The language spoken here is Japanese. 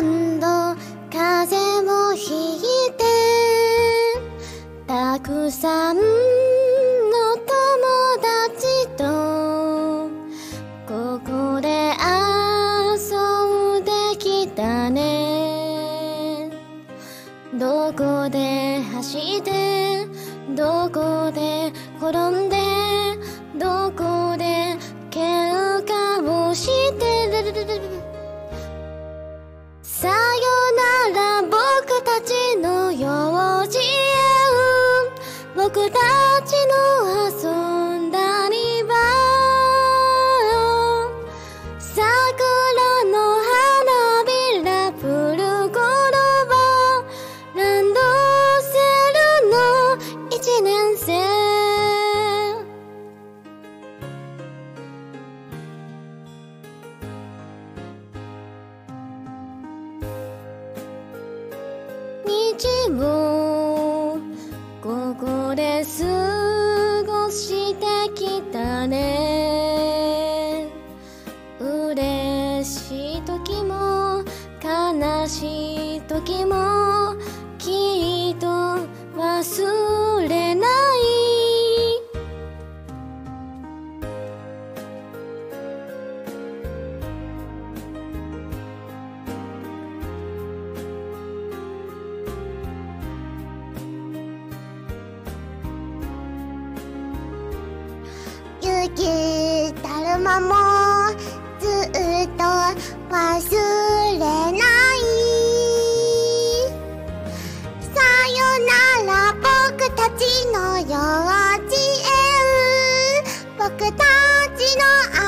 何度風もひいてたくさんの友達とここで遊んできたね。どこで走ってどこで転んでどこ僕たちの遊んだ庭桜の花びらプルコロバランドセルの？一年生。日も悲しい時もきっと忘れない。雪だるまもずっと忘れないの